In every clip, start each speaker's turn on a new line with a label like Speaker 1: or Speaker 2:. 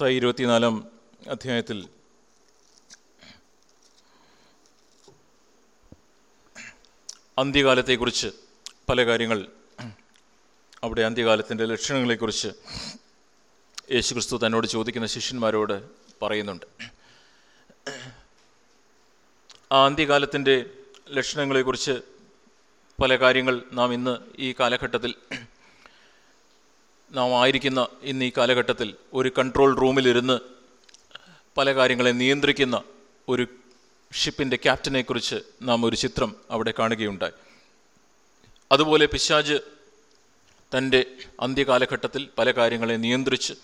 Speaker 1: മത്തായി ഇരുപത്തിനാലാം അധ്യായത്തിൽ. അന്ത്യകാലത്തെക്കുറിച്ച് പല കാര്യങ്ങൾ അവിടെ അന്ത്യകാലത്തിന്റെ ലക്ഷണങ്ങളെക്കുറിച്ച് യേശു ക്രിസ്തു തന്നോട് ചോദിക്കുന്ന ശിഷ്യന്മാരോട് പറയുന്നുണ്ട്. ആ അന്ത്യകാലത്തിന്റെ ലക്ഷണങ്ങളെക്കുറിച്ച് പല കാര്യങ്ങൾ നാം ഇന്ന് ഈ കാലഘട്ടത്തിൽ നാം ആയിരിക്കുന്ന ഇന്ന് ഈ കാലഘട്ടത്തിൽ ഒരു കൺട്രോൾ റൂമിലിരുന്ന് പല കാര്യങ്ങളെ നിയന്ത്രിക്കുന്ന ഒരു ഷിപ്പിന്റെ ക്യാപ്റ്റനെക്കുറിച്ച് നാം ഒരു ചിത്രം അവിടെ കാണുകയുണ്ടായി. അതുപോലെ പിശാജ് തന്റെ അന്ത്യകാലഘട്ടത്തിൽ പല കാര്യങ്ങളെ നിയന്ത്രിച്ച്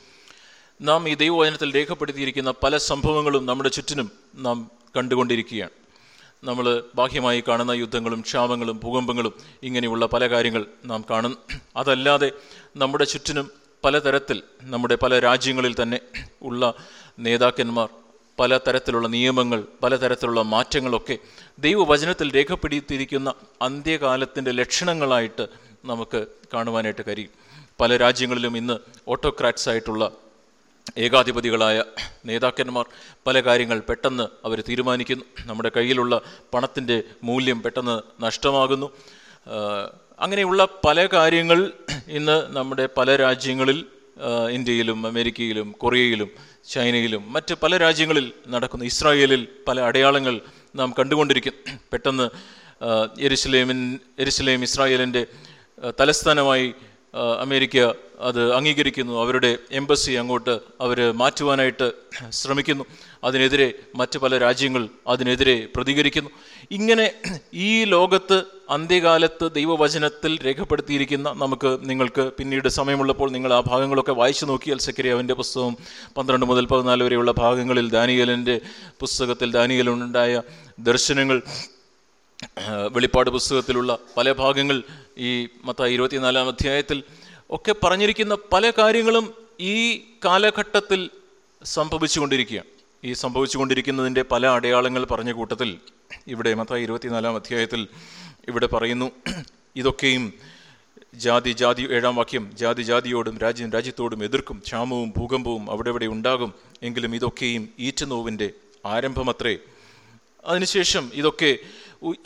Speaker 1: നാം ഈ ദൈവവചനത്തിൽ രേഖപ്പെടുത്തിയിരിക്കുന്ന പല സംഭവങ്ങളും നമ്മുടെ ചുറ്റിനും നാം കണ്ടുകൊണ്ടിരിക്കുകയാണ്. നമ്മൾ ബാഹ്യമായി കാണുന്ന യുദ്ധങ്ങളും ക്ഷാമങ്ങളും ഭൂകമ്പങ്ങളും ഇങ്ങനെയുള്ള പല കാര്യങ്ങൾ നാം കാണും. അതല്ലാതെ നമ്മുടെ ചുറ്റിനും പലതരത്തിൽ നമ്മുടെ പല രാജ്യങ്ങളിൽ തന്നെ ഉള്ള നേതാക്കന്മാർ പലതരത്തിലുള്ള നിയമങ്ങൾ പലതരത്തിലുള്ള മാറ്റങ്ങളൊക്കെ ദൈവവചനത്തിൽ രേഖപ്പെടുത്തിയിരിക്കുന്ന അന്ത്യകാലത്തിന്റെ ലക്ഷണങ്ങളായിട്ട് നമുക്ക് കാണുവാനായിട്ട് കഴിയും. പല രാജ്യങ്ങളിലും ഇന്ന് ഓട്ടോക്രാറ്റ്സ് ആയിട്ടുള്ള ഏകാധിപതികളായ നേതാക്കന്മാർ പല കാര്യങ്ങൾ പെട്ടെന്ന് അവർ തീരുമാനിക്കുന്നു. നമ്മുടെ കയ്യിലുള്ള പണത്തിന്റെ മൂല്യം പെട്ടെന്ന് നഷ്ടമാകുന്നു. അങ്ങനെയുള്ള പല കാര്യങ്ങൾ ഇന്ന് നമ്മുടെ പല രാജ്യങ്ങളിൽ ഇന്ത്യയിലും അമേരിക്കയിലും കൊറിയയിലും ചൈനയിലും മറ്റ് പല രാജ്യങ്ങളിൽ നടക്കുന്നു ഇസ്രായേലിൽ പല അടയാളങ്ങൾ നാം കണ്ടുകൊണ്ടിരിക്കും പെട്ടെന്ന് എരുസലേമിൻ എരുസലേം ഇസ്രായേലിന്റെ തലസ്ഥാനമായി അമേരിക്ക അത് അംഗീകരിക്കുന്നു. അവരുടെ എംബസി അങ്ങോട്ട് അവർ മാറ്റുവാനായിട്ട് ശ്രമിക്കുന്നു. അതിനെതിരെ മറ്റ് പല രാജ്യങ്ങൾ അതിനെതിരെ പ്രതികരിക്കുന്നു. ഇങ്ങനെ ഈ ലോകത്ത് അന്ത്യകാലത്ത് ദൈവവചനത്തിൽ രേഖപ്പെടുത്തിയിരിക്കുന്ന നമുക്ക് നിങ്ങൾക്ക് പിന്നീട് സമയമുള്ളപ്പോൾ നിങ്ങൾ ആ ഭാഗങ്ങളൊക്കെ വായിച്ചു നോക്കിയാൽ സെക്രിയാവിന്റെ പുസ്തകം പന്ത്രണ്ട് മുതൽ പതിനാല് വരെയുള്ള ഭാഗങ്ങളിൽ ദാനിയലിന്റെ പുസ്തകത്തിൽ ദാനിയലുണ്ടായ ദർശനങ്ങൾ വെളിപ്പാട് പുസ്തകത്തിലുള്ള പല ഭാഗങ്ങൾ ഈ മത്ത ഇരുപത്തിനാലാം അധ്യായത്തിൽ ഒക്കെ പറഞ്ഞിരിക്കുന്ന പല കാര്യങ്ങളും ഈ കാലഘട്ടത്തിൽ സംഭവിച്ചുകൊണ്ടിരിക്കുകയാണ്. ഈ സംഭവിച്ചുകൊണ്ടിരിക്കുന്നതിന്റെ പല അടയാളങ്ങൾ പറഞ്ഞ കൂട്ടത്തിൽ ഇവിടെ മത്ത ഇരുപത്തിനാലാം അധ്യായത്തിൽ ഇവിടെ പറയുന്നു ഇതൊക്കെയും ജാതി ജാതി ഏഴാം വാക്യം ജാതി ജാതിയോടും രാജ്യം രാജ്യത്തോടും എതിർക്കും ക്ഷാമവും ഭൂകമ്പവും അവിടെ ഇവിടെ ഉണ്ടാകും എങ്കിലും ഇതൊക്കെയും ഈറ്റുനോവിന്റെ ആരംഭമത്രേ. അതിനുശേഷം ഇതൊക്കെ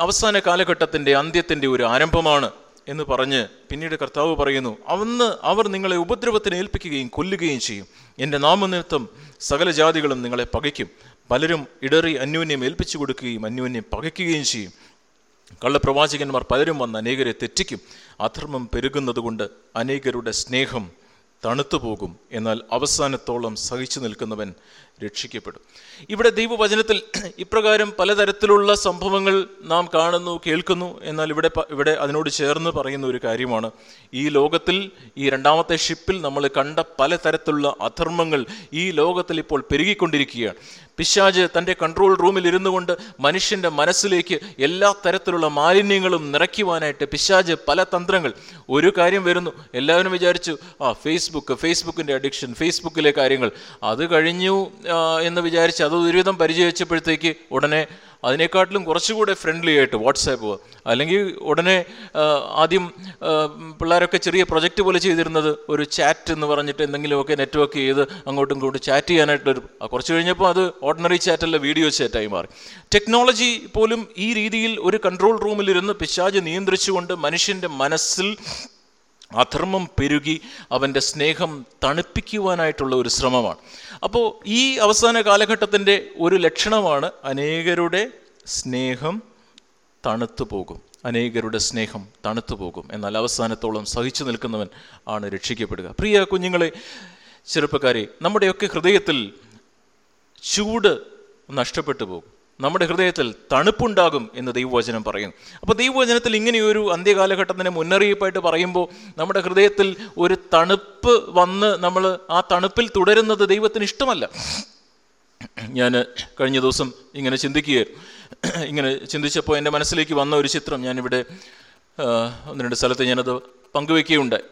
Speaker 1: അവസാന കാലഘട്ടത്തിന്റെ അന്ത്യത്തിന്റെ ഒരു ആരംഭമാണ് എന്ന് പറഞ്ഞ് പിന്നീട് കർത്താവ് പറയുന്നു അന്ന് അവർ നിങ്ങളെ ഉപദ്രവത്തിന് ഏൽപ്പിക്കുകയും കൊല്ലുകയും ചെയ്യും. എന്റെ നാമനിമിത്തം സകല ജാതികളും നിങ്ങളെ പകയ്ക്കും. പലരും ഇടറി അന്യോന്യം ഏൽപ്പിച്ചു കൊടുക്കുകയും അന്യോന്യം പകയ്ക്കുകയും ചെയ്യും. കള്ളപ്രവാചകന്മാർ പലരും വന്ന് അനേകരെ തെറ്റിക്കും. അധർമ്മം പെരുകുന്നതുകൊണ്ട് അനേകരുടെ സ്നേഹം തണുത്തുപോകും. എന്നാൽ അവസാനത്തോളം സഹിച്ചു നിൽക്കുന്നവൻ രക്ഷിക്കപ്പെടും. ഇവിടെ ദൈവവചനത്തിൽ ഇപ്രകാരം പലതരത്തിലുള്ള സംഭവങ്ങൾ നാം കാണുന്നു കേൾക്കുന്നു. എന്നാൽ ഇവിടെ ഇവിടെ അതിനോട് ചേർന്ന് പറയുന്ന ഒരു കാര്യമാണ്. ഈ ലോകത്തിൽ ഈ രണ്ടാമത്തെ ഷിപ്പിൽ നമ്മൾ കണ്ട പലതരത്തിലുള്ള അധർമ്മങ്ങൾ ഈ ലോകത്തിൽ ഇപ്പോൾ പെരുകിക്കൊണ്ടിരിക്കുകയാണ്. പിശാജ് തന്റെ കൺട്രോൾ റൂമിൽ ഇരുന്നു കൊണ്ട് മനുഷ്യന്റെ മനസ്സിലേക്ക് എല്ലാ തരത്തിലുള്ള മാലിന്യങ്ങളും നിറയ്ക്കുവാനായിട്ട് പിശാജ് പല തന്ത്രങ്ങൾ. ഒരു കാര്യം വരുന്നു. എല്ലാവരും വിചാരിച്ചു ആ ഫേസ്ബുക്ക് ഫേസ്ബുക്കിന്റെ അഡിക്ഷൻ ഫേസ്ബുക്കിലെ കാര്യങ്ങൾ. അത് കഴിഞ്ഞു എന്ന് വിചാരിച്ച് അത് ഒരുവിധം പരിചയിച്ചപ്പോഴത്തേക്ക് ഉടനെ അതിനേക്കാട്ടിലും കുറച്ചുകൂടെ ഫ്രണ്ട്ലി ആയിട്ട് വാട്സാപ്പ് അല്ലെങ്കിൽ ഉടനെ ആദ്യം പിള്ളേരൊക്കെ ചെറിയ പ്രൊജക്റ്റ് പോലെ ചെയ്തിരുന്നത് ഒരു ചാറ്റ് എന്ന് പറഞ്ഞിട്ട് എന്തെങ്കിലുമൊക്കെ നെറ്റ്വർക്ക് ചെയ്ത് അങ്ങോട്ടും ഇങ്ങോട്ടും ചാറ്റ് ചെയ്യാനായിട്ടൊരു കുറച്ച് കഴിഞ്ഞപ്പോൾ അത് ഓർഡിനറി ചാറ്റല്ല വീഡിയോ ചാറ്റായി മാറി. ടെക്നോളജി പോലും ഈ രീതിയിൽ ഒരു കൺട്രോൾ റൂമിലിരുന്ന് പിശാജ് നിയന്ത്രിച്ചുകൊണ്ട് മനുഷ്യന്റെ മനസ്സിൽ അധർമ്മം പെരുകി അവന്റെ സ്നേഹം തണുപ്പിക്കുവാനായിട്ടുള്ള ഒരു ശ്രമമാണ്. അപ്പോൾ ഈ അവസാന കാലഘട്ടത്തിന്റെ ഒരു ലക്ഷണമാണ് അനേകരുടെ സ്നേഹം തണുത്തു പോകും. അനേകരുടെ സ്നേഹം തണുത്തു പോകും. എന്നാൽ അവസാനത്തോളം സഹിച്ചു നിൽക്കുന്നവൻ ആണ് രക്ഷിക്കപ്പെടുക. പ്രിയ കുഞ്ഞുങ്ങളെ ചെറുപ്പക്കാരെ നമ്മുടെയൊക്കെ ഹൃദയത്തിൽ ചൂട് നഷ്ടപ്പെട്ടു പോകും. നമ്മുടെ ഹൃദയത്തിൽ തണുപ്പുണ്ടാകും എന്ന് ദൈവവചനം പറയുന്നു അപ്പോൾ ദൈവവചനത്തിൽ ഇങ്ങനെയൊരു അന്ത്യകാലഘട്ടത്തിന് മുന്നറിയിപ്പായിട്ട് പറയുമ്പോൾ നമ്മുടെ ഹൃദയത്തിൽ ഒരു തണുപ്പ് വന്ന് നമ്മൾ ആ തണുപ്പിൽ തുടരുന്നത് ദൈവത്തിന് ഇഷ്ടമല്ല. ഞാൻ കഴിഞ്ഞ ദിവസം ഇങ്ങനെ ചിന്തിക്കുകയായിരുന്നു. ഇങ്ങനെ ചിന്തിച്ചപ്പോൾ എന്റെ മനസ്സിലേക്ക് വന്ന ഒരു ചിത്രം ഞാനിവിടെ ഒന്ന് രണ്ട് സ്ഥലത്ത് ഞാനത് പങ്കുവെക്കുകയുണ്ടായി.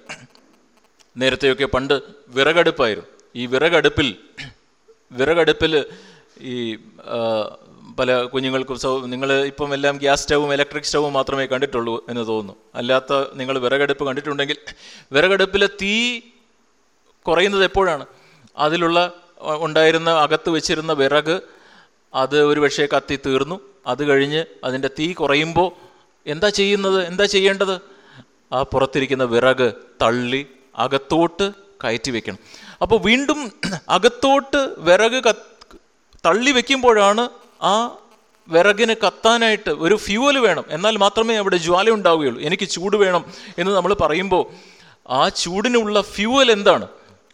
Speaker 1: നേരത്തെയൊക്കെ പണ്ട് വിറകടുപ്പായിരുന്നു. ഈ വിറകടുപ്പിൽ വിറകടുപ്പിൽ ഈ പല കുഞ്ഞുങ്ങൾക്കും സൗ നിങ്ങൾ ഇപ്പം എല്ലാം ഗ്യാസ് സ്റ്റവും ഇലക്ട്രിക് സ്റ്റവും മാത്രമേ കണ്ടിട്ടുള്ളൂ എന്ന് തോന്നുന്നു. അല്ലാത്ത നിങ്ങൾ വിറകടുപ്പ് കണ്ടിട്ടുണ്ടെങ്കിൽ വിറകടുപ്പിലെ തീ കുറയുന്നത് എപ്പോഴാണ്? അതിലുള്ള ഉണ്ടായിരുന്ന അകത്ത് വെച്ചിരുന്ന വിറക് അത് ഒരു പക്ഷേ കത്തി തീർന്നു. അത് കഴിഞ്ഞ് അതിന്റെ തീ കുറയുമ്പോൾ എന്താ ചെയ്യുന്നത്? എന്താ ചെയ്യേണ്ടത്? ആ പുറത്തിരിക്കുന്ന വിറക് തള്ളി അകത്തോട്ട് കയറ്റി വെക്കണം. അപ്പോൾ വീണ്ടും അകത്തോട്ട് വിറക് തള്ളി വെക്കുമ്പോഴാണ് ആ വിറകിന് കത്താനായിട്ട് ഒരു ഫ്യൂവൽ വേണം. എന്നാൽ മാത്രമേ അവിടെ ജ്വാല ഉണ്ടാവുകയുള്ളൂ. എനിക്ക് ചൂട് വേണം എന്ന് നമ്മൾ പറയുമ്പോൾ ആ ചൂടിനുള്ള ഫ്യൂവൽ എന്താണ്?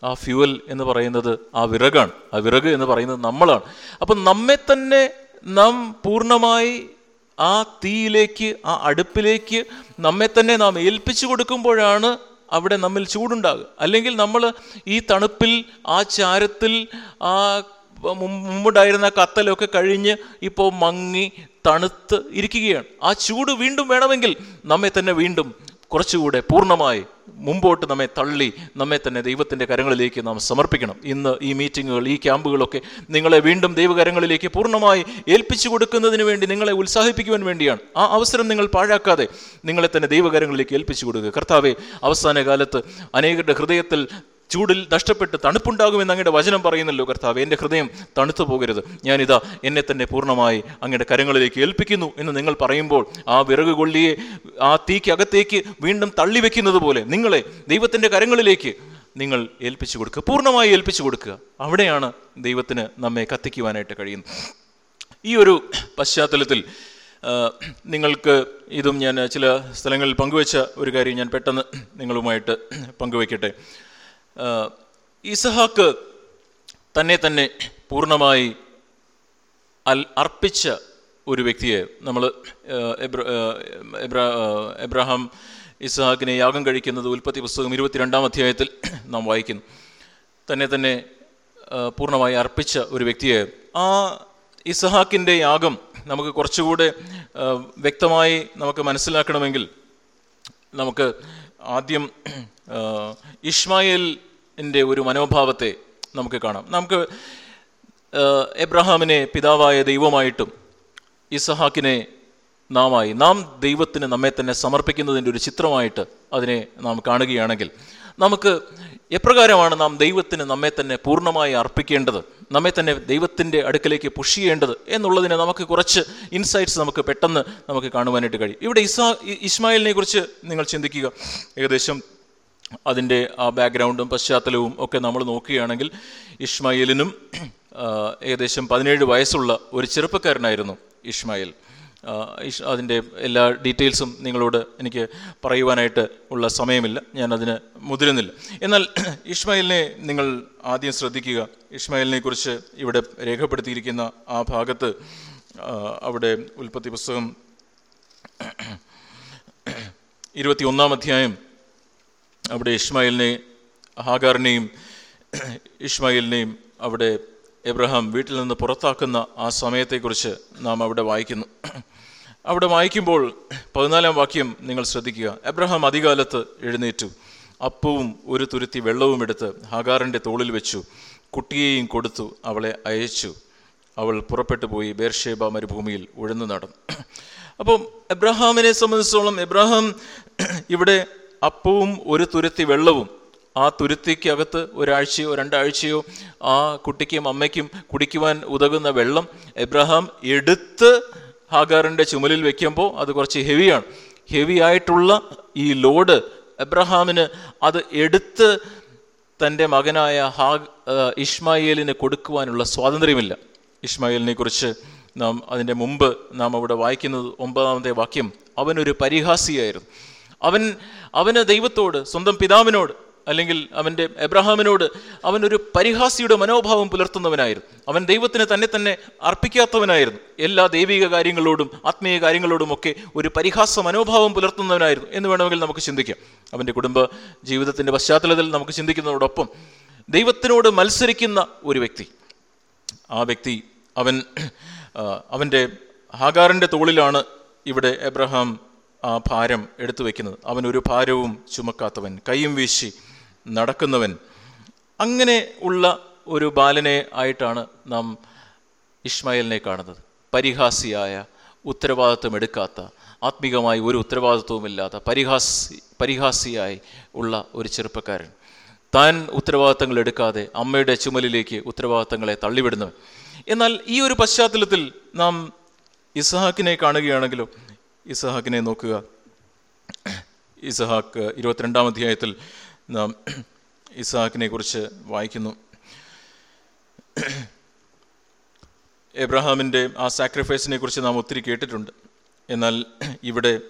Speaker 1: ആ ഫ്യൂവൽ എന്ന് പറയുന്നത് ആ വിറകാണ്. ആ വിറക് എന്ന് പറയുന്നത് നമ്മളാണ്. അപ്പം നമ്മെ തന്നെ നാം പൂർണമായി ആ തീയിലേക്ക് ആ അടുപ്പിലേക്ക് നമ്മെ തന്നെ നാം ഏൽപ്പിച്ചു കൊടുക്കുമ്പോഴാണ് അവിടെ നമ്മിൽ ചൂടുണ്ടാകുക. അല്ലെങ്കിൽ നമ്മൾ ഈ തണുപ്പിൽ ആ ചാരത്തിൽ ആ മുമ്പുണ്ടായിരുന്ന കത്തലൊക്കെ കഴിഞ്ഞ് ഇപ്പോൾ മങ്ങി തണുത്ത് ഇരിക്കുകയാണ്. ആ ചൂട് വീണ്ടും വേണമെങ്കിൽ നമ്മെ തന്നെ വീണ്ടും കുറച്ചുകൂടെ പൂർണമായി മുമ്പോട്ട് നമ്മെ തള്ളി നമ്മെ തന്നെ ദൈവത്തിന്റെ കരങ്ങളിലേക്ക് നാം സമർപ്പിക്കണം. ഇന്ന് ഈ മീറ്റിങ്ങുകൾ ഈ ക്യാമ്പുകളൊക്കെ നിങ്ങളെ വീണ്ടും ദൈവകരങ്ങളിലേക്ക് പൂർണമായി ഏൽപ്പിച്ചു കൊടുക്കുന്നതിന് വേണ്ടി നിങ്ങളെ ഉത്സാഹിപ്പിക്കുവാൻ വേണ്ടിയാണ്. ആ അവസരം നിങ്ങൾ പാഴാക്കാതെ നിങ്ങളെ തന്നെ ദൈവകരങ്ങളിലേക്ക് ഏൽപ്പിച്ചു കൊടുക്കുക. കർത്താവെ അവസാന കാലത്ത് അനേകരുടെ ഹൃദയത്തിൽ ചൂടിൽ നഷ്ടപ്പെട്ട് തണുപ്പുണ്ടാകുമെന്ന് അങ്ങയുടെ വചനം പറയുന്നല്ലോ കർത്താവ്. എന്റെ ഹൃദയം തണുത്തു പോകരുത്. ഞാനിതാ എന്നെ തന്നെ പൂർണമായി അങ്ങയുടെ കരങ്ങളിലേക്ക് ഏൽപ്പിക്കുന്നു എന്ന് നിങ്ങൾ പറയുമ്പോൾ ആ വിറക് കൊള്ളിയെ ആ തീക്കകത്തേക്ക് വീണ്ടും തള്ളി വെക്കുന്നത് പോലെ നിങ്ങളെ ദൈവത്തിന്റെ കരങ്ങളിലേക്ക് നിങ്ങൾ ഏൽപ്പിച്ചു കൊടുക്കുക. പൂർണമായി ഏൽപ്പിച്ചു കൊടുക്കുക. അവിടെയാണ് ദൈവത്തിന് നമ്മെ കത്തിക്കുവാനായിട്ട് കഴിയുന്നത്. ഈ ഒരു പശ്ചാത്തലത്തിൽ നിങ്ങൾക്ക് ഇതും ഞാൻ ചില സ്ഥലങ്ങളിൽ പങ്കുവെച്ച ഒരു കാര്യം ഞാൻ പെട്ടെന്ന് നിങ്ങളുമായിട്ട് പങ്കുവെക്കട്ടെ ആ, ഇസഹാക്ക് തന്നെ തന്നെ പൂർണമായി അർപ്പിച്ച ഒരു വ്യക്തിയെ നമ്മൾ എബ്രഹാം ഇസഹാക്കിനെ യാഗം കഴിക്കുന്നത് ഉൽപ്പത്തി പുസ്തകം ഇരുപത്തിരണ്ടാം അധ്യായത്തിൽ നാം വായിക്കുന്നു. തന്നെ തന്നെ പൂർണമായി അർപ്പിച്ച ഒരു വ്യക്തിയെ ആ ഇസഹാക്കിന്റെ യാഗം നമുക്ക് കുറച്ചുകൂടെ വ്യക്തമായി നമുക്ക് മനസ്സിലാക്കണമെങ്കിൽ നമുക്ക് ആദ്യം ഇഷ്മായേലിന്റെ ഒരു മനോഭാവത്തെ നമുക്ക് കാണാം. നമുക്ക് എബ്രഹാമിനെ പിതാവായ ദൈവമായിട്ടും ഇസഹാക്കിനെ നാമായി നാം ദൈവത്തിന് നമ്മെ തന്നെ സമർപ്പിക്കുന്നതിന്റെ ഒരു ചിത്രമായിട്ട് അതിനെ നാം കാണുകയാണെങ്കിൽ നമുക്ക് എപ്രകാരമാണ് നാം ദൈവത്തിന് നമ്മെ തന്നെ പൂർണമായി അർപ്പിക്കേണ്ടത്? നമ്മെ തന്നെ ദൈവത്തിന്റെ അടുക്കലേക്ക് പുഷ് ചെയ്യേണ്ടത്? എന്നുള്ളതിനെ നമുക്ക് കുറച്ച് ഇൻസൈറ്റ്സ് നമുക്ക് പെട്ടെന്ന് നമുക്ക് കാണുവാനായിട്ട് കഴിയും. ഇവിടെ ഇസാ ഇസ്മായിലിനെ കുറിച്ച് നിങ്ങൾ ചിന്തിക്കുക. ഏകദേശം അതിന്റെ ആ ബാക്ക്ഗ്രൗണ്ടും പശ്ചാത്തലവും ഒക്കെ നമ്മൾ നോക്കുകയാണെങ്കിൽ ഇസ്മായിലിനും ഏകദേശം പതിനേഴ് വയസ്സുള്ള ഒരു ചെറുപ്പക്കാരനായിരുന്നു ഇഷ് അതിന്റെ എല്ലാ ഡീറ്റെയിൽസും നിങ്ങളോട് എനിക്ക് പറയുവാനായിട്ട് ഉള്ള സമയമില്ല. ഞാൻ അതിന് മുതിരുന്നില്ല. എന്നാൽ ഇഷ്മായിലിനെ നിങ്ങൾ ആദ്യം ശ്രദ്ധിക്കുക. ഇഷ്മായിലിനെ കുറിച്ച് ഇവിടെ രേഖപ്പെടുത്തിയിരിക്കുന്ന ആ ഭാഗത്ത് അവിടെ ഉൽപ്പത്തി പുസ്തകം ഇരുപത്തി ഒന്നാം അധ്യായം അവിടെ ഇഷ്മായിലിനെ ഹാഗാറിനെയും ഇഷ്മായിലിനെയും അവിടെ എബ്രഹാം വീട്ടിൽ നിന്ന് പുറത്താക്കുന്ന ആ സമയത്തെക്കുറിച്ച് നാം അവിടെ വായിക്കുന്നു. അവിടെ വായിക്കുമ്പോൾ പതിനാലാം വാക്യം നിങ്ങൾ ശ്രദ്ധിക്കുക. എബ്രഹാം അധികാലത്ത് എഴുന്നേറ്റു. അപ്പവും ഒരു തുരുത്തി വെള്ളവും എടുത്ത് ഹാഗാറിന്റെ തോളിൽ വെച്ചു. കുട്ടിയെയും കൊടുത്തു അവളെ അയച്ചു. അവൾ പുറപ്പെട്ടു പോയി ബേർഷേബ മരുഭൂമിയിൽ ഉഴന്നു നടന്നു. അപ്പം എബ്രഹാമിനെ സംബന്ധിച്ചോളം എബ്രഹാം ഇവിടെ അപ്പവും ഒരു തുരുത്തി വെള്ളവും ആ തുരുത്തിക്കകത്ത് ഒരാഴ്ചയോ രണ്ടാഴ്ചയോ ആ കുട്ടിക്കും അമ്മയ്ക്കും കുടിക്കുവാൻ ഉതകുന്ന വെള്ളം എബ്രഹാം എടുത്ത് ഹാഗാറിന്റെ ചുമലിൽ വെക്കുമ്പോൾ അത് കുറച്ച് ഹെവിയാണ്. ഹെവി ആയിട്ടുള്ള ഈ ലോഡ് എബ്രഹാമിന് അത് എടുത്ത് തന്റെ മകനായ ഹാ ആ, ഇഷ്മായേലിന് കൊടുക്കുവാനുള്ള സ്വാതന്ത്ര്യമില്ല. ഇഷ്മായേലിനെ കുറിച്ച് നാം അതിന്റെ മുമ്പ് നാം അവിടെ വായിക്കുന്നത് ഒമ്പതാമത്തെ വാക്യം അവനൊരു പരിഹാസിയായിരുന്നു. അവൻ അവന് ദൈവത്തോട് സ്വന്തം പിതാവിനോട് അല്ലെങ്കിൽ അവന്റെ എബ്രഹാമിനോട് അവനൊരു പരിഹാസിയുടെ മനോഭാവം പുലർത്തുന്നവനായിരുന്നു. അവൻ ദൈവത്തിന് തന്നെ തന്നെ അർപ്പിക്കാത്തവനായിരുന്നു. എല്ലാ ദൈവിക കാര്യങ്ങളോടും ആത്മീയ കാര്യങ്ങളോടും ഒക്കെ ഒരു പരിഹാസ മനോഭാവം പുലർത്തുന്നവനായിരുന്നു എന്ന് വേണമെങ്കിൽ നമുക്ക് ചിന്തിക്കാം. അവന്റെ കുടുംബ ജീവിതത്തിന്റെ പശ്ചാത്തലത്തിൽ നമുക്ക് ചിന്തിക്കുന്നതോടൊപ്പം ദൈവത്തിനോട് മത്സരിക്കുന്ന ഒരു വ്യക്തി. ആ വ്യക്തി അവൻ അവന്റെ ഹാഗാറിന്റെ തോളിലാണ് ഇവിടെ എബ്രഹാം ആ ഭാരം എടുത്തു വയ്ക്കുന്നത് അവനൊരു ഭാരവും ചുമക്കാത്തവൻ. കൈയും വീശി നടക്കുന്നവൻ. അങ്ങനെ ഉള്ള ഒരു ബാലനെ ആയിട്ടാണ് നാം ഇഷ്മായിലിനെ കാണുന്നത്. പരിഹാസിയായ ഉത്തരവാദിത്വം എടുക്കാത്ത ആത്മീകമായി ഒരു ഉത്തരവാദിത്വവുമില്ലാത്ത പരിഹാസി പരിഹാസിയായി ഉള്ള ഒരു ചെറുപ്പക്കാരൻ. താൻ ഉത്തരവാദിത്തങ്ങൾ എടുക്കാതെ അമ്മയുടെ ചുമലിലേക്ക് ഉത്തരവാദിത്തങ്ങളെ തള്ളിവിടുന്നു. എന്നാൽ ഈ ഒരു പശ്ചാത്തലത്തിൽ നാം ഇസഹാക്കിനെ കാണുകയാണെങ്കിലോ? ഇസഹാക്കിനെ നോക്കുക. ഇസഹാക്ക് ഇരുപത്തിരണ്ടാം അധ്യായത്തിൽ നാം ഇസാക്കിനെ കുറിച്ച് വായിക്കുന്നു. എബ്രഹാമിന്റെ ആ സാക്രിഫൈസിനെ കുറിച്ച് നാം ഒത്തിരി കേട്ടിട്ടുണ്ട്. എന്നാൽ ഇവിടെ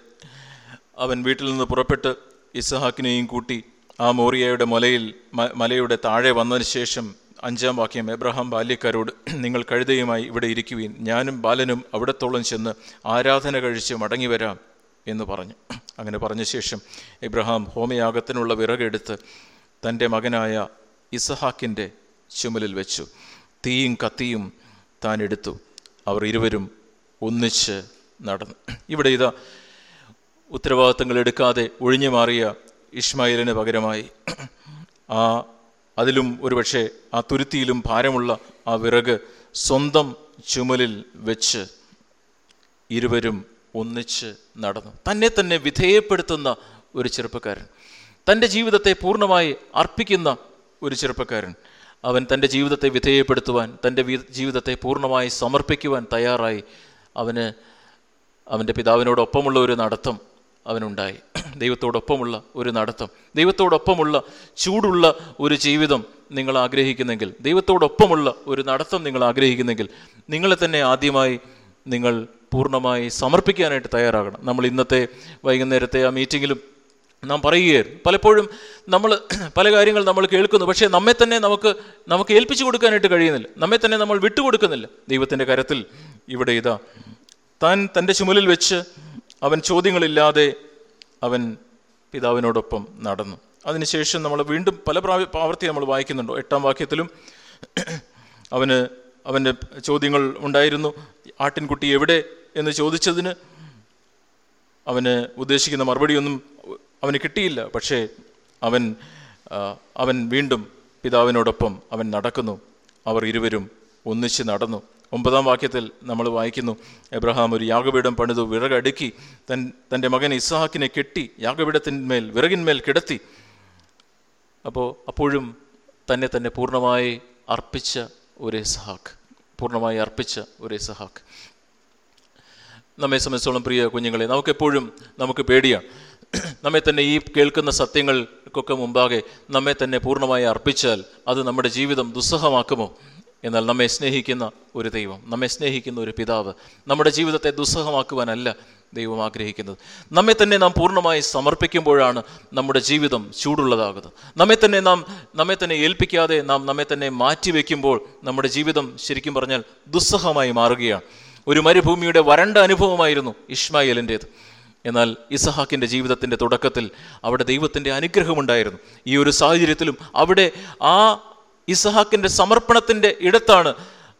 Speaker 1: അവൻ വീട്ടിൽ നിന്ന് പുറപ്പെട്ട് ഇസഹാക്കിനെയും കൂട്ടി ആ മോറിയയുടെ മലയിൽ മലയുടെ താഴെ വന്നതിന് ശേഷം അഞ്ചാം വാക്യം എബ്രഹാം ബാല്യക്കാരോട് നിങ്ങൾ കഴുതയുമായി ഇവിടെ ഇരിക്കുവീൻ. ഞാനും ബാലനും അവിടത്തോളം ചെന്ന് ആരാധന കഴിച്ച് മടങ്ങി വരാം എന്ന് പറഞ്ഞു. അങ്ങനെ പറഞ്ഞ ശേഷം എബ്രഹാം ഹോമയാഗത്തിനുള്ള വിറകെടുത്ത് തന്റെ മകനായ ഇസഹാക്കിന്റെ ചുമലിൽ വെച്ചു. തീയും കത്തിയും താൻ എടുത്തു. അവർ ഇരുവരും ഒന്നിച്ച് നടന്നു. ഇവിടെ ഇതാ ഉത്തരവാദിത്തങ്ങൾ എടുക്കാതെ ഒഴിഞ്ഞു മാറിയ ഇഷ്മായിലിന് പകരമായി. ആ അതിലും ഒരുപക്ഷെ ആ തുരുത്തിയിലും ഭാരമുള്ള ആ വിറക് സ്വന്തം ചുമലിൽ വെച്ച് ഇരുവരും ഒന്നിച്ച് നടന്നു. തന്നെ തന്നെ വിധേയപ്പെടുത്തുന്ന ഒരു ചെറുപ്പക്കാരൻ. തന്റെ ജീവിതത്തെ പൂർണമായി അർപ്പിക്കുന്ന ഒരു ചെറുപ്പക്കാരൻ. അവൻ തന്റെ ജീവിതത്തെ വിധേയപ്പെടുത്തുവാൻ തന്റെ ജീവിതത്തെ പൂർണമായി സമർപ്പിക്കുവാൻ തയ്യാറായി അവന് അവന്റെ പിതാവിനോടൊപ്പമുള്ള ഒരു നടത്തം അവനുണ്ടായി. ദൈവത്തോടൊപ്പമുള്ള ഒരു നടത്തം. ദൈവത്തോടൊപ്പമുള്ള ചൂടുള്ള ഒരു ജീവിതം നിങ്ങൾ ആഗ്രഹിക്കുന്നെങ്കിൽ ദൈവത്തോടൊപ്പമുള്ള ഒരു നടത്തം നിങ്ങൾ ആഗ്രഹിക്കുന്നെങ്കിൽ നിങ്ങളെ തന്നെ ആദ്യമായി നിങ്ങൾ പൂർണമായി സമർപ്പിക്കാനായിട്ട് തയ്യാറാകണം. നമ്മൾ ഇന്നത്തെ വൈകുന്നേരത്തെ ആ മീറ്റിങ്ങിലും നാം പറയുകയായിരുന്നു. പലപ്പോഴും നമ്മൾ പല കാര്യങ്ങൾ നമ്മൾ കേൾക്കുന്നു. പക്ഷേ നമ്മെ തന്നെ നമുക്ക് നമുക്ക് ഏൽപ്പിച്ചു കൊടുക്കാനായിട്ട് കഴിയുന്നില്ല. നമ്മെ തന്നെ നമ്മൾ വിട്ടുകൊടുക്കുന്നില്ല. ദൈവത്തിന്റെ കരത്തിൽ ഇവിടെ ഇതാ. താൻ തന്റെ ചുമലിൽ വെച്ച് അവൻ ചോദ്യങ്ങളില്ലാതെ അവൻ പിതാവിനോടൊപ്പം നടന്നു. അതിനുശേഷം നമ്മൾ വീണ്ടും പല പ്രാവ ആവർത്തി നമ്മൾ വായിക്കുന്നുണ്ടോ. എട്ടാം വാക്യത്തിലും അവന് അവന്റെ ചോദ്യങ്ങൾ ഉണ്ടായിരുന്നു. ആട്ടിൻകുട്ടി എവിടെ? എന്ന് ചോദിച്ചതിന് അവന് ഉദ്ദേശിക്കുന്ന മറുപടിയൊന്നും അവന് കിട്ടിയില്ല. പക്ഷേ അവൻ അവൻ വീണ്ടും പിതാവിനോടൊപ്പം അവൻ നടക്കുന്നു. അവർ ഇരുവരും ഒന്നിച്ച് നടന്നു. ഒമ്പതാം വാക്യത്തിൽ നമ്മൾ വായിക്കുന്നു എബ്രഹാം ഒരു യാഗപീഠം പണിതു വിറകടുക്കി. തൻ തന്റെ മകൻ ഇസ്ഹാക്കിനെ കെട്ടി യാഗപീഠത്തിന്മേൽ വിറകിന്മേൽ കിടത്തി. അപ്പോൾ അപ്പോഴും തന്നെ തന്നെ പൂർണമായി അർപ്പിച്ച ഒരു ഇസ്ഹാക്ക് പൂർണമായി അർപ്പിച്ച ഒരു ഇസ്ഹാക്ക്. നമ്മെ സംബന്ധിച്ചോളം പ്രിയ കുഞ്ഞുങ്ങളെ നമുക്കെപ്പോഴും നമുക്ക് പേടിയാണ് നമ്മെ തന്നെ ഈ കേൾക്കുന്ന സത്യങ്ങൾക്കൊക്കെ മുമ്പാകെ നമ്മെ തന്നെ പൂർണമായി അർപ്പിച്ചാൽ അത് നമ്മുടെ ജീവിതം ദുസ്സഹമാക്കുമോ? എന്നാൽ നമ്മെ സ്നേഹിക്കുന്ന ഒരു ദൈവം നമ്മെ സ്നേഹിക്കുന്ന ഒരു പിതാവ് നമ്മുടെ ജീവിതത്തെ ദുസ്സഹമാക്കുവാനല്ല ദൈവം ആഗ്രഹിക്കുന്നത്. നമ്മെ തന്നെ നാം പൂർണമായി സമർപ്പിക്കുമ്പോഴാണ് നമ്മുടെ ജീവിതം ചൂടുള്ളതാകുന്നത്. നമ്മെ തന്നെ നാം നമ്മെ തന്നെ ഏൽപ്പിക്കാതെ നാം നമ്മെ തന്നെ മാറ്റിവെക്കുമ്പോൾ നമ്മുടെ ജീവിതം ശരിക്കും പറഞ്ഞാൽ ദുസ്സഹമായി മാറുകയാണ്. ഒരു മരുഭൂമിയുടെ വരണ്ട അനുഭവമായിരുന്നു ഇഷ്മായേലിന്റേത് എന്നാൽ ഇസഹാക്കിന്റെ ജീവിതത്തിന്റെ തുടക്കത്തിൽ അവിടെ ദൈവത്തിന്റെ അനുഗ്രഹമുണ്ടായിരുന്നു. ഈ ഒരു സാഹചര്യത്തിലും അവിടെ ആ ഇസഹാക്കിന്റെ സമർപ്പണത്തിന്റെ ഇടത്താണ്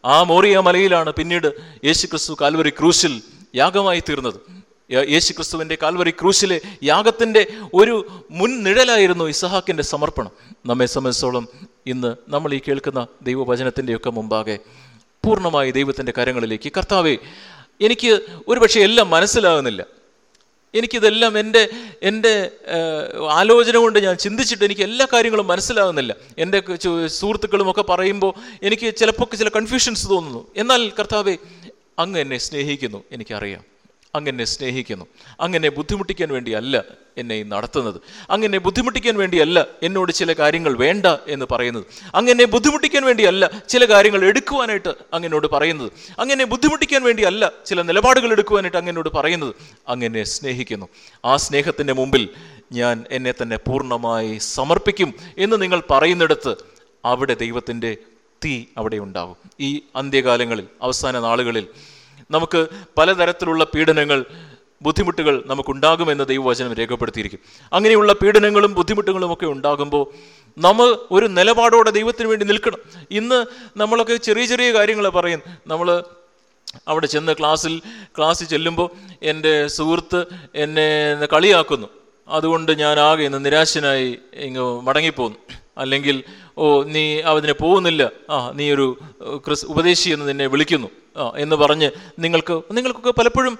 Speaker 1: ആ മോറിയ മലയിലാണ് പിന്നീട് യേശു ക്രിസ്തു കാൽവരി ക്രൂശിൽ യാഗമായി തീർന്നത്. യ- യേശു ക്രിസ്തുവിന്റെ കാൽവരി ക്രൂശിലെ യാഗത്തിന്റെ ഒരു മുൻ നിഴലായിരുന്നു ഇസഹാക്കിന്റെ സമർപ്പണം. നമ്മെ സംബന്ധിച്ചോളം ഇന്ന് നമ്മൾ ഈ കേൾക്കുന്ന ദൈവവചനത്തിന്റെയൊക്കെ മുമ്പാകെ പൂർണമായി ദൈവത്തിന്റെ കരങ്ങളിലേക്ക്. കർത്താവെ എനിക്ക് ഒരുപക്ഷെ എല്ലാം മനസ്സിലാകുന്നില്ല. എനിക്കിതെല്ലാം എന്റെ എന്റെ ആലോചന കൊണ്ട് ഞാൻ ചിന്തിച്ചിട്ട് എനിക്ക് എല്ലാ കാര്യങ്ങളും മനസ്സിലാകുന്നില്ല. എന്റെ സുഹൃത്തുക്കളുമൊക്കെ പറയുമ്പോൾ എനിക്ക് ചിലപ്പോൾ ചില കൺഫ്യൂഷൻസ് തോന്നുന്നു. എന്നാൽ കർത്താവെ അങ്ങ് എന്നെ സ്നേഹിക്കുന്നു. എനിക്കറിയാം. അങ്ങ് എന്നെ സ്നേഹിക്കുന്നു. അങ്ങനെ ബുദ്ധിമുട്ടിക്കാൻ വേണ്ടിയല്ല എന്നെ നടത്തുന്നത്. അങ്ങനെ ബുദ്ധിമുട്ടിക്കാൻ വേണ്ടിയല്ല എന്നോട് ചില കാര്യങ്ങൾ വേണ്ട എന്ന് പറയുന്നത്. അങ്ങനെ ബുദ്ധിമുട്ടിക്കാൻ വേണ്ടിയല്ല ചില കാര്യങ്ങൾ എടുക്കുവാനായിട്ട് അങ്ങനോട് പറയുന്നത്. അങ്ങനെ ബുദ്ധിമുട്ടിക്കാൻ വേണ്ടിയല്ല ചില നിലപാടുകൾ എടുക്കുവാനായിട്ട് അങ്ങനോട് പറയുന്നത്. അങ്ങനെ സ്നേഹിക്കുന്നു. ആ സ്നേഹത്തിന്റെ മുമ്പിൽ ഞാൻ എന്നെ തന്നെ പൂർണമായി സമർപ്പിക്കും എന്ന് നിങ്ങൾ പറയുന്നിടത്ത് അവിടെ ദൈവത്തിന്റെ തീ അവിടെ ഉണ്ടാകും ഈ അന്ത്യകാലങ്ങളിൽ അവസാന നാളുകളിൽ നമുക്ക് പലതരത്തിലുള്ള പീഡനങ്ങൾ ബുദ്ധിമുട്ടുകൾ നമുക്കുണ്ടാകുമെന്ന് ദൈവവചനം രേഖപ്പെടുത്തിയിരിക്കും. അങ്ങനെയുള്ള പീഡനങ്ങളും ബുദ്ധിമുട്ടുകളും ഒക്കെ ഉണ്ടാകുമ്പോൾ നമ്മൾ ഒരു നിലപാടോടെ ദൈവത്തിന് വേണ്ടി നിൽക്കണം. ഇന്ന് നമ്മളൊക്കെ ചെറിയ ചെറിയ കാര്യങ്ങൾ പറയും. നമ്മൾ അവിടെ ചെന്ന് ക്ലാസ്സിൽ ക്ലാസ്സിൽ ചെല്ലുമ്പോൾ എന്റെ സുഹൃത്ത് എന്നെ കളിയാക്കുന്നു. അതുകൊണ്ട് ഞാൻ ആകെ ഇന്ന് നിരാശനായി ഇങ്ങ് മടങ്ങിപ്പോന്നു. അല്ലെങ്കിൽ ഓ നീ അതിന് പോകുന്നില്ല. ആ നീ ഒരു ക്രിസ് ഉപദേശി എന്ന് നിന്നെ വിളിക്കുന്നു. ആ എന്ന് പറഞ്ഞ് നിങ്ങൾക്ക് നിങ്ങൾക്കൊക്കെ പലപ്പോഴും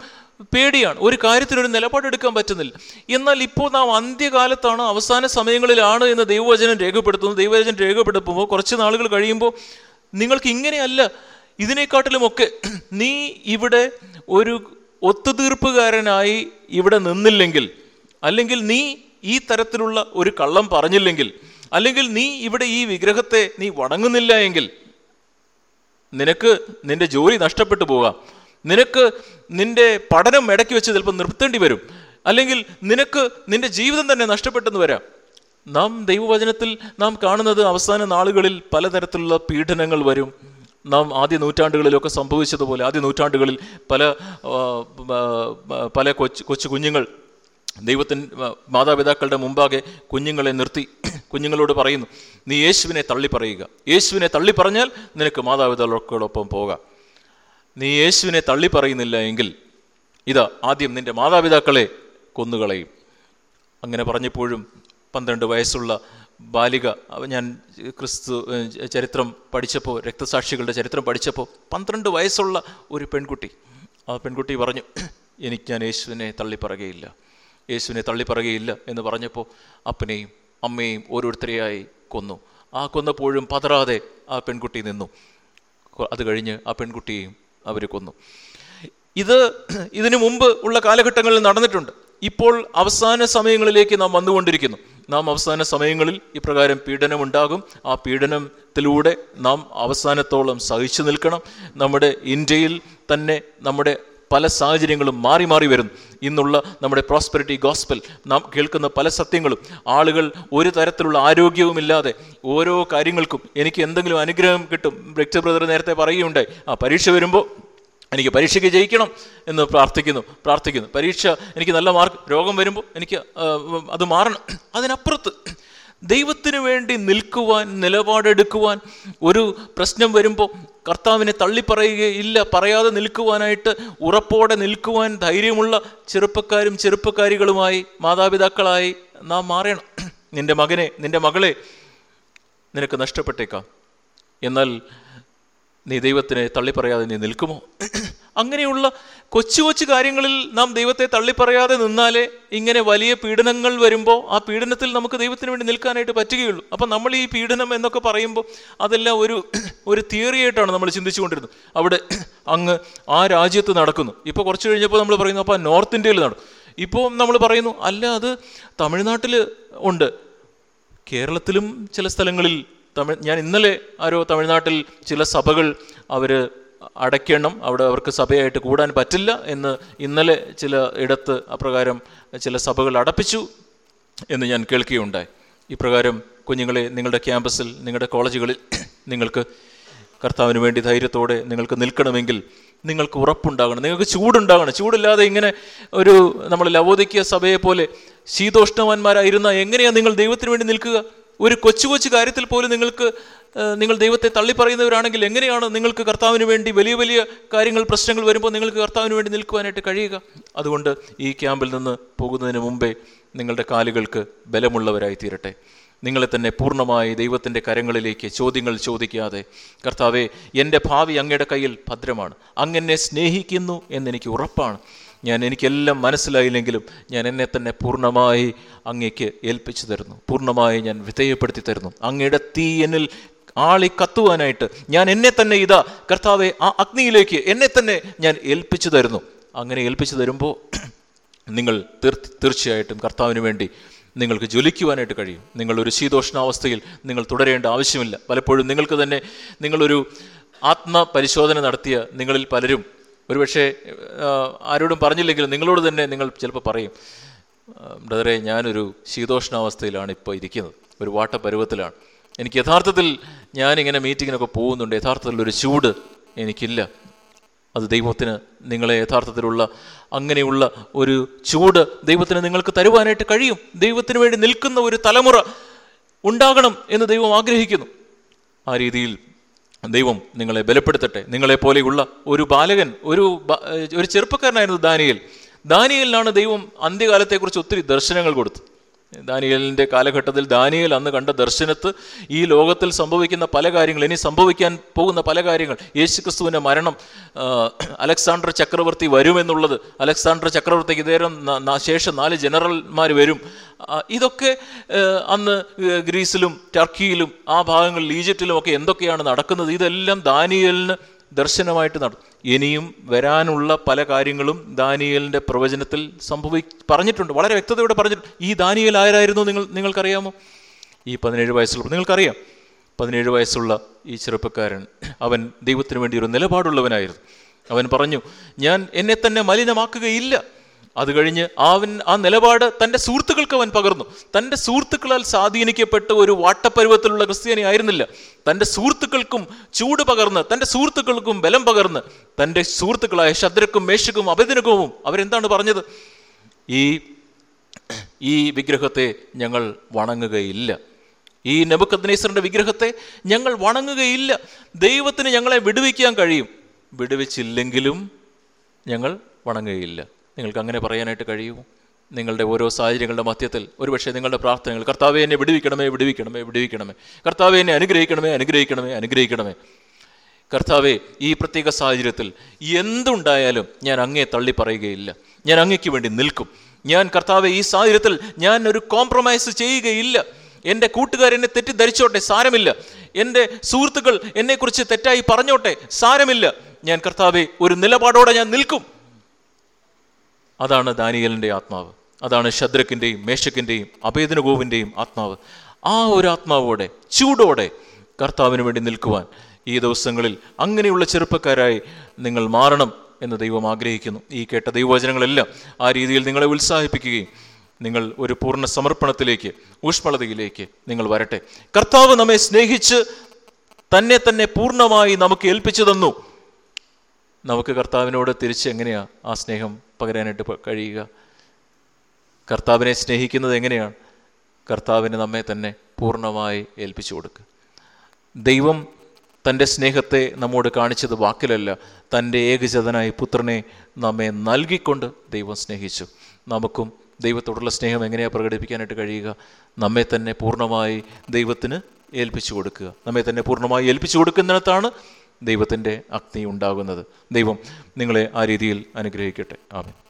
Speaker 1: പേടിയാണ്. ഒരു കാര്യത്തിനൊരു നിലപാടെടുക്കാൻ പറ്റുന്നില്ല. എന്നാൽ ഇപ്പോൾ നാം അന്ത്യകാലത്താണ് അവസാന സമയങ്ങളിലാണ് എന്ന് ദൈവവചനം രേഖപ്പെടുത്തുന്നു. ദൈവവചനം രേഖപ്പെടുത്തുമ്പോൾ കുറച്ച് നാളുകൾ കഴിയുമ്പോൾ നിങ്ങൾക്ക് ഇങ്ങനെയല്ല ഇതിനെക്കാട്ടിലുമൊക്കെ നീ ഇവിടെ ഒരു ഒത്തുതീർപ്പുകാരനായി ഇവിടെ നിന്നില്ലെങ്കിൽ അല്ലെങ്കിൽ നീ ഈ തരത്തിലുള്ള ഒരു കള്ളം പറഞ്ഞില്ലെങ്കിൽ അല്ലെങ്കിൽ നീ ഇവിടെ ഈ വിഗ്രഹത്തെ നീ വണങ്ങുന്നില്ല എങ്കിൽ നിനക്ക് നിന്റെ ജോലി നഷ്ടപ്പെട്ടു പോകാം. നിനക്ക് നിന്റെ പഠനം ഇടയ്ക്ക് വെച്ച് ചിലപ്പോൾ നിർത്തേണ്ടി വരും. അല്ലെങ്കിൽ നിനക്ക് നിന്റെ ജീവിതം തന്നെ നഷ്ടപ്പെട്ടെന്ന് വരാം. നാം ദൈവവചനത്തിൽ നാം കാണുന്നത് അവസാന നാളുകളിൽ പലതരത്തിലുള്ള പീഡനങ്ങൾ വരും. നാം ആദ്യ നൂറ്റാണ്ടുകളിലൊക്കെ സംഭവിച്ചതുപോലെ ആദ്യ നൂറ്റാണ്ടുകളിൽ പല പല കൊച്ചു കൊച്ചു കുഞ്ഞുങ്ങൾ ദൈവത്തിൻ മാതാപിതാക്കളുടെ മുമ്പാകെ കുഞ്ഞുങ്ങളെ നിർത്തി കുഞ്ഞുങ്ങളോട് പറയുന്നു നീ യേശുവിനെ തള്ളി പറയുക യേശുവിനെ തള്ളി പറഞ്ഞാൽ നിനക്ക് മാതാപിതാക്കളോടൊപ്പം പോകാം. നീ യേശുവിനെ തള്ളി പറയുന്നില്ല എങ്കിൽ ഇതാ ആദ്യം നിന്റെ മാതാപിതാക്കളെ കൊന്നുകളയും. അങ്ങനെ പറഞ്ഞപ്പോഴും പന്ത്രണ്ട് വയസ്സുള്ള ബാലിക ഞാൻ ക്രിസ്തു ചരിത്രം പഠിച്ചപ്പോൾ രക്തസാക്ഷികളുടെ ചരിത്രം പഠിച്ചപ്പോൾ പന്ത്രണ്ട് വയസ്സുള്ള ഒരു പെൺകുട്ടി ആ പെൺകുട്ടി പറഞ്ഞു എനിക്ക് ഞാൻ യേശുവിനെ തള്ളി പറയുകയില്ല യേശുവിനെ തള്ളിപ്പറയുകയില്ല എന്ന് പറഞ്ഞപ്പോൾ അപ്പനെയും അമ്മയും ഓരോരുത്തരെയായി കൊന്നു. ആ കൊന്നപ്പോഴും പതറാതെ ആ പെൺകുട്ടി നിന്നു. അത് കഴിഞ്ഞ് ആ പെൺകുട്ടിയെയും അവർ കൊന്നു. ഇത് ഇതിനു മുമ്പ് ഉള്ള കാലഘട്ടങ്ങളിൽ നടന്നിട്ടുണ്ട്. ഇപ്പോൾ അവസാന സമയങ്ങളിലേക്ക് നാം വന്നുകൊണ്ടിരിക്കുന്നു. നാം അവസാന സമയങ്ങളിൽ ഇപ്രകാരം പീഡനമുണ്ടാകും. ആ പീഡനത്തിലൂടെ നാം അവസാനത്തോളം സഹിച്ചു നിൽക്കണം. നമ്മുടെ ഇന്ത്യയിൽ തന്നെ നമ്മുടെ പല സാഹചര്യങ്ങളും മാറി മാറി വരുന്നു. ഇന്നുള്ള നമ്മുടെ പ്രോസ്പെരിറ്റി ഗോസ്പൽ നാം കേൾക്കുന്ന പല സത്യങ്ങളും ആളുകൾ ഒരു തരത്തിലുള്ള ആരോഗ്യവുമില്ലാതെ ഓരോ കാര്യങ്ങൾക്കും എനിക്ക് എന്തെങ്കിലും അനുഗ്രഹം കിട്ടും. ബ്രക്ചർ ബ്രദർ നേരത്തെ പറയുകയുണ്ടായി ആ പരീക്ഷ വരുമ്പോൾ എനിക്ക് പരീക്ഷയ്ക്ക് ജയിക്കണം എന്ന് പ്രാർത്ഥിക്കുന്നു പ്രാർത്ഥിക്കുന്നു. പരീക്ഷ എനിക്ക് നല്ല മാർക്ക് രോഗം വരുമ്പോൾ എനിക്ക് അത് മാറണം. അതിനപ്പുറത്ത് ദൈവത്തിന് വേണ്ടി നിൽക്കുവാൻ നിലപാടെടുക്കുവാൻ ഒരു പ്രശ്നം വരുമ്പോൾ കർത്താവിനെ തള്ളിപ്പറയുകയില്ല. പറയാതെ നിൽക്കുവാനായിട്ട് ഉറപ്പോടെ നിൽക്കുവാൻ ധൈര്യമുള്ള ചെറുപ്പക്കാരും ചെറുപ്പക്കാരികളുമായി മാതാപിതാക്കളായി നാം മാറണം. നിന്റെ മകനെ നിന്റെ മകളെ നിനക്ക് നഷ്ടപ്പെട്ടേക്കാം. എന്നാൽ നീ ദൈവത്തിനെ തള്ളിപ്പറയാതെ നീ നിൽക്കുമോ? അങ്ങനെയുള്ള കൊച്ചു കൊച്ചു കാര്യങ്ങളിൽ നാം ദൈവത്തെ തള്ളിപ്പറയാതെ നിന്നാലേ ഇങ്ങനെ വലിയ പീഡനങ്ങൾ വരുമ്പോൾ ആ പീഡനത്തിൽ നമുക്ക് ദൈവത്തിന് വേണ്ടി നിൽക്കാനായിട്ട് പറ്റുകയുള്ളൂ. അപ്പം നമ്മൾ ഈ പീഡനം എന്നൊക്കെ പറയുമ്പോൾ അതെല്ലാം ഒരു ഒരു തിയറി ആയിട്ടാണ് നമ്മൾ ചിന്തിച്ചുകൊണ്ടിരുന്നത്. അവിടെ അങ്ങ് ആ രാജ്യത്ത് നടക്കുന്നു. ഇപ്പോൾ കുറച്ച് കഴിഞ്ഞപ്പോൾ നമ്മൾ പറയുന്നു അപ്പോൾ നോർത്ത് ഇന്ത്യയിൽ നടക്കും ഇപ്പോൾ നമ്മൾ പറയുന്നു അല്ല അത് തമിഴ്നാട്ടിൽ ഉണ്ട്. കേരളത്തിലും ചില സ്ഥലങ്ങളിൽ തമിഴ് ഞാൻ ഇന്നലെ ആരോ തമിഴ്നാട്ടിൽ ചില സഭകൾ അവർ അടയ്ക്കണം. അവിടെ അവർക്ക് സഭയായിട്ട് കൂടാൻ പറ്റില്ല എന്ന് ഇന്നലെ ചില ഇടത്ത് അപ്രകാരം ചില സഭകൾ അടപ്പിച്ചു എന്ന് ഞാൻ കേൾക്കുകയുണ്ടായി. ഇപ്രകാരം കുഞ്ഞുങ്ങളെ നിങ്ങളുടെ ക്യാമ്പസിൽ നിങ്ങളുടെ കോളേജുകളിൽ നിങ്ങൾക്ക് കർത്താവിന് വേണ്ടി ധൈര്യത്തോടെ നിങ്ങൾക്ക് നിൽക്കണമെങ്കിൽ നിങ്ങൾക്ക് ഉറപ്പുണ്ടാകണം. നിങ്ങൾക്ക് ചൂടുണ്ടാകണം. ചൂടില്ലാതെ ഇങ്ങനെ ഒരു നമ്മൾ ലവോദിക്കിയ സഭയെ പോലെ ശീതോഷ്ണവാന്മാരായിരുന്ന എങ്ങനെയാണ് നിങ്ങൾ ദൈവത്തിന് വേണ്ടി നിൽക്കുക? ഒരു കൊച്ചു കൊച്ചു കാര്യത്തിൽ പോലും നിങ്ങൾക്ക് നിങ്ങൾ ദൈവത്തെ തള്ളിപ്പറയുന്നവരാണെങ്കിൽ എങ്ങനെയാണ് നിങ്ങൾക്ക് കർത്താവിന് വേണ്ടി വലിയ വലിയ കാര്യങ്ങൾ പ്രശ്നങ്ങൾ വരുമ്പോൾ നിങ്ങൾക്ക് കർത്താവിന് വേണ്ടി നിൽക്കുവാനായിട്ട് കഴിയുക? അതുകൊണ്ട് ഈ ക്യാമ്പിൽ നിന്ന് പോകുന്നതിന് മുമ്പേ നിങ്ങളുടെ കാലുകൾക്ക് ബലമുള്ളവരായി തീരട്ടെ. നിങ്ങളെ തന്നെ പൂർണമായി ദൈവത്തിന്റെ കരങ്ങളിലേക്ക് ചോദ്യങ്ങൾ ചോദിക്കാതെ കർത്താവെ എന്റെ ഭാവി അങ്ങയുടെ കയ്യിൽ ഭദ്രമാണ്. അങ്ങനെ സ്നേഹിക്കുന്നു എന്നെനിക്ക് ഉറപ്പാണ്. ഞാൻ എനിക്കെല്ലാം മനസ്സിലായില്ലെങ്കിലും ഞാൻ എന്നെ തന്നെ പൂർണമായി അങ്ങേക്ക് ഏൽപ്പിച്ചു തരുന്നു. പൂർണമായി ഞാൻ വിധേയപ്പെടുത്തി തരുന്നു. അങ്ങയുടെ തീ എന്നിൽ ആളി കത്തുവാനായിട്ട് ഞാൻ എന്നെ തന്നെ ഇതാ കർത്താവെ ആ അഗ്നിയിലേക്ക് എന്നെ തന്നെ ഞാൻ ഏൽപ്പിച്ചു തരുന്നു. അങ്ങനെ ഏൽപ്പിച്ചു തരുമ്പോൾ നിങ്ങൾ തീർ തീർച്ചയായിട്ടും കർത്താവിന് വേണ്ടി നിങ്ങൾക്ക് ജ്വലിക്കുവാനായിട്ട് കഴിയും. നിങ്ങളൊരു ശീതോഷ്ണാവസ്ഥയിൽ നിങ്ങൾ തുടരേണ്ട ആവശ്യമില്ല. പലപ്പോഴും നിങ്ങൾക്ക് തന്നെ നിങ്ങളൊരു ആത്മപരിശോധന നടത്തിയ നിങ്ങളിൽ പലരും ഒരുപക്ഷെ ആരോടും പറഞ്ഞില്ലെങ്കിലും നിങ്ങളോട് തന്നെ നിങ്ങൾ ചിലപ്പോൾ പറയും "ആ, ബ്രദറെ ഞാനൊരു ശീതോഷ്ണാവസ്ഥയിലാണ് ഇപ്പോൾ ഇരിക്കുന്നത്. ഒരു വാട്ടപരുവത്തിലാണ്. എനിക്ക് യഥാർത്ഥത്തിൽ ഞാനിങ്ങനെ മീറ്റിങ്ങിനൊക്കെ പോകുന്നുണ്ട്. യഥാർത്ഥത്തിൽ ഒരു ചൂട് എനിക്കില്ല. അത് ദൈവത്തിന് നിങ്ങളെ യഥാർത്ഥത്തിലുള്ള അങ്ങനെയുള്ള ഒരു ചൂട് ദൈവത്തിന് നിങ്ങൾക്ക് തരുവാനായിട്ട് കഴിയും. ദൈവത്തിന് വേണ്ടി നിൽക്കുന്ന ഒരു തലമുറ ഉണ്ടാകണം എന്ന് ദൈവം ആഗ്രഹിക്കുന്നു. ആ രീതിയിൽ ദൈവം നിങ്ങളെ ബലപ്പെടുത്തട്ടെ. നിങ്ങളെ പോലെയുള്ള ഒരു ബാലകൻ ഒരു ഒരു ചെറുപ്പക്കാരനായിരുന്നു ദാനിയൽ. ദാനിയലിനാണ് ദൈവം അന്ത്യകാലത്തെക്കുറിച്ച് ഒത്തിരി ദർശനങ്ങൾ കൊടുത്തു ദാനിയലിന്റെ കാലഘട്ടത്തിൽ ദാനിയൽ അന്ന് കണ്ട ദർശനത്ത് ഈ ലോകത്തിൽ സംഭവിക്കുന്ന പല കാര്യങ്ങൾ ഇനി സംഭവിക്കാൻ പോകുന്ന പല കാര്യങ്ങൾ യേശുക്രിസ്തുവിന്റെ മരണം അലക്സാണ്ടർ ചക്രവർത്തി വരുമെന്നുള്ളത് അലക്സാണ്ടർ ചക്രവർത്തിക്ക് ന- ശേഷം നാല് ജനറൽമാർ വരും. ഇതൊക്കെ അന്ന് ഗ്രീസിലും ടർക്കിയിലും ആ ഭാഗങ്ങളിൽ ഈജിപ്തിലും ഒക്കെ എന്തൊക്കെയാണ് നടക്കുന്നത്? ഇതെല്ലാം ദാനിയലിന് ദർശനമായിട്ട് നടത്തും ഇനിയും വരാനുള്ള പല കാര്യങ്ങളും ദാനിയലിന്റെ പ്രവചനത്തിൽ സംഭവി പറഞ്ഞിട്ടുണ്ട്. വളരെ വ്യക്തതയോടെ പറഞ്ഞിട്ടുണ്ട് ഈ ദാനിയൽ ആരായിരുന്നു നിങ്ങൾ നിങ്ങൾക്കറിയാമോ? ഈ പതിനേഴ് വയസ്സുള്ള നിങ്ങൾക്കറിയാം. പതിനേഴ് വയസ്സുള്ള ഈ ചെറുപ്പക്കാരൻ അവൻ ദൈവത്തിന് വേണ്ടി ഒരു നിലപാടുള്ളവനായിരുന്നു. അവൻ പറഞ്ഞു ഞാൻ എന്നെ തന്നെ മലിനമാക്കുകയില്ല. അത് കഴിഞ്ഞ് അവൻ ആ നിലപാട് തന്റെ സുഹൃത്തുക്കൾക്ക് അവൻ പകർന്നു. തന്റെ സുഹൃത്തുക്കളാൽ സ്വാധീനിക്കപ്പെട്ട ഒരു വാട്ടപ്പരുവത്തിലുള്ള ക്രിസ്ത്യാനി ആയിരുന്നില്ല. തന്റെ സുഹൃത്തുക്കൾക്കും ചൂട് പകർന്ന് തന്റെ സുഹൃത്തുക്കൾക്കും ബലം പകർന്ന് തന്റെ സുഹൃത്തുക്കളായ ശദ്രക്കും മേശക്കും അഭിദിനകവും അവരെന്താണ് പറഞ്ഞത്? ഈ ഈ വിഗ്രഹത്തെ ഞങ്ങൾ വണങ്ങുകയില്ല. ഈ നബുക്കദ്നേശ്വറിന്റെ വിഗ്രഹത്തെ ഞങ്ങൾ വണങ്ങുകയില്ല. ദൈവത്തിന് ഞങ്ങളെ വിടുവിക്കാൻ കഴിയും. വിടുവിച്ചില്ലെങ്കിലും ഞങ്ങൾ വണങ്ങുകയില്ല. നിങ്ങൾക്ക് അങ്ങനെ പറയാനായിട്ട് കഴിയുമോ നിങ്ങളുടെ ഓരോ സാഹചര്യങ്ങളുടെ മധ്യത്തിൽ ഒരുപക്ഷെ നിങ്ങളുടെ പ്രാർത്ഥനകൾ കർത്താവെ എന്നെ വിടുവിക്കണമേ വിടുവിക്കണമേ വിടുവിക്കണമേ. കർത്താവെ എന്നെ അനുഗ്രഹിക്കണമേ അനുഗ്രഹിക്കണമേ അനുഗ്രഹിക്കണമേ. കർത്താവെ ഈ പ്രത്യേക സാഹചര്യത്തിൽ എന്തുണ്ടായാലും ഞാൻ അങ്ങേ തള്ളി പറയുകയില്ല. ഞാൻ അങ്ങയ്ക്ക് വേണ്ടി നിൽക്കും. ഞാൻ കർത്താവെ ഈ സാഹചര്യത്തിൽ ഞാൻ ഒരു കോംപ്രമൈസ് ചെയ്യുകയില്ല. എന്റെ കൂട്ടുകാർ എന്നെ തെറ്റിദ്ധരിച്ചോട്ടെ സാരമില്ല. എന്റെ സുഹൃത്തുക്കൾ എന്നെക്കുറിച്ച് തെറ്റായി പറഞ്ഞോട്ടെ സാരമില്ല. ഞാൻ കർത്താവെ ഒരു നിലപാടോടെ ഞാൻ നിൽക്കും. അതാണ് ദാനിയലിന്റെ ആത്മാവ്. അതാണ് ശദ്രക്കിന്റെയും മേശക്കിന്റെയും അഭേദനഗോവിന്റെയും ആത്മാവ്. ആ ഒരു ആത്മാവോടെ ചൂടോടെ കർത്താവിന് വേണ്ടി നിൽക്കുവാൻ ഈ ദിവസങ്ങളിൽ അങ്ങനെയുള്ള ചെറുപ്പക്കാരായി നിങ്ങൾ മാറണം എന്ന് ദൈവം ആഗ്രഹിക്കുന്നു. ഈ കേട്ട ദൈവവചനങ്ങളെല്ലാം ആ രീതിയിൽ നിങ്ങളെ ഉത്സാഹിപ്പിക്കുകയും നിങ്ങൾ ഒരു പൂർണ സമർപ്പണത്തിലേക്ക് ഊഷ്മളതയിലേക്ക് നിങ്ങൾ വരട്ടെ. കർത്താവ് നമ്മെ സ്നേഹിച്ച് തന്നെ തന്നെ പൂർണമായി നമുക്ക് ഏൽപ്പിച്ചു തന്നു. നമുക്ക് കർത്താവിനോട് തിരിച്ച് എങ്ങനെയാണ് ആ സ്നേഹം പകരാനായിട്ട് കഴിയുക? കർത്താവിനെ സ്നേഹിക്കുന്നത് എങ്ങനെയാണ്? കർത്താവിന് നമ്മെ തന്നെ പൂർണമായി ഏൽപ്പിച്ചു കൊടുക്കുക ദൈവം തന്റെ സ്നേഹത്തെ നമ്മോട് കാണിച്ചത് വാക്കിലല്ല. തന്റെ ഏകജതനായ പുത്രനെ നമ്മെ നൽകിക്കൊണ്ട് ദൈവം സ്നേഹിച്ചു. നമുക്കും ദൈവത്തോടുള്ള സ്നേഹം എങ്ങനെയാണ് പ്രകടിപ്പിക്കാനായിട്ട് കഴിയുക? നമ്മെ തന്നെ പൂർണമായി ദൈവത്തിന് ഏൽപ്പിച്ചു കൊടുക്കുക. നമ്മെ തന്നെ പൂർണമായി ഏൽപ്പിച്ചു കൊടുക്കുന്നിടത്താണ് ദൈവത്തിന്റെ അഗ്നി ഉണ്ടാകുന്നത്. ദൈവം നിങ്ങളെ ആ രീതിയിൽ അനുഗ്രഹിക്കട്ടെ. ആമേൻ.